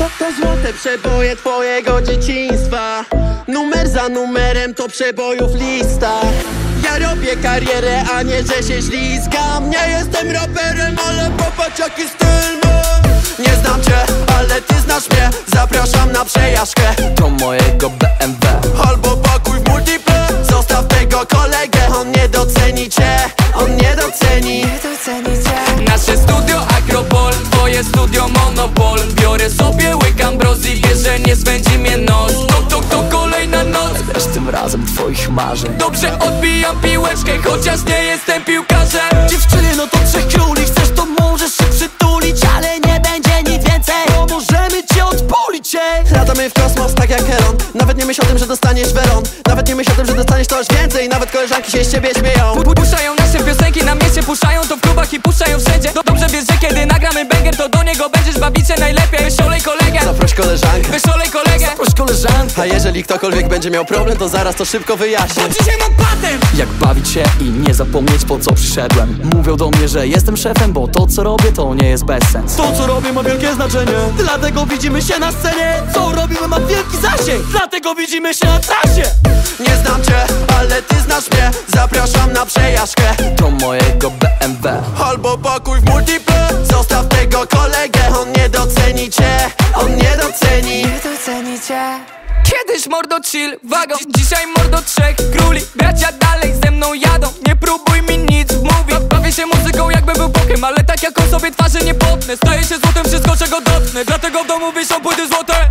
To, to złote przeboje twojego dzieciństwa. Numer za numerem to przebojów lista. Ja robię karierę, a nie że się ślizgam. Nie jestem raperem, ale popatrz jaki styl mam. Nie znam cię, ale ty znasz mnie. Zapraszam na przejażdżkę. To mojego BMW Albo pakuj w multiple. Zostaw tego kolegę, on nie doceni cię. On nie doceni. Nasze studio Twoje studio Monopol. Biorę sobie łyk ambrozji, wiesz, że nie swędzi mnie nos To, to, to kolejna noc. Lecz tym razem twoich marzeń. Dobrze odbijam piłeczkę, chociaż nie jestem piłkarzem. Dziewczyny, no to trzech króli. Chcesz to możesz się przytulić Ale nie będzie nic więcej. Bo możemy cię odpulić, ej. Latamy w kosmos tak jak Elon. Nawet nie myśl o tym, że dostaniesz weron. Nawet nie myśl o tym, że dostaniesz coś więcej. Nawet koleżanki się z ciebie śmieją. Pu- Puszczają nasze piosenki na mieście, puszczają to w klubach i puszczają wszędzie to do niego będziesz bawić się najlepiej. Wyszolej kolegę, Zaproś koleżankę. Wyszolej kolegę. Proś koleżanka A jeżeli ktokolwiek będzie miał problem, to zaraz to szybko wyjaśnię. Dzisiaj mam patent! Jak bawić się i nie zapomnieć po co przyszedłem. Mówią do mnie, że jestem szefem, bo to co robię to nie jest bez sens To co robię ma wielkie znaczenie. Dlatego widzimy się na scenie. Co robimy ma wielki zasięg. Dlatego widzimy się na trasie. Nie znam Kiedyś mordo chill, wagon. Dzisiaj mordo trzech króli. Bracia dalej ze mną jadą. Nie próbuj mi nic wmówić Bawię się muzyką jakbym był bokiem Ale tak jak on sobie twarzy nie potnę Staje się złotem wszystko czego dotknę Dlatego w domu wiszą płyty złote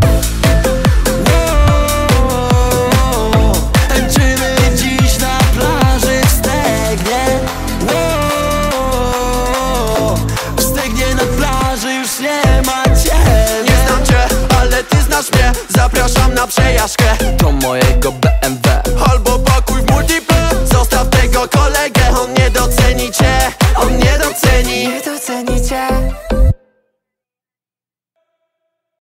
przejażdżkę. To mojego